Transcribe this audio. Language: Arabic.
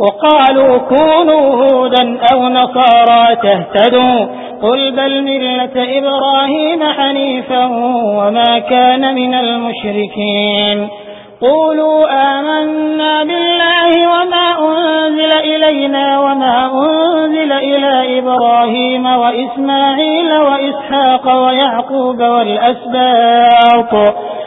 وقالوا كونوا هودا أو نصارى تهتدوا قل بل ملة إبراهيم حنيفا وما كان من المشركين قولوا آمنا بالله وما أنزل إلينا وما أنزل إلى إبراهيم وإسماعيل وإسحاق ويعقوب والأسباط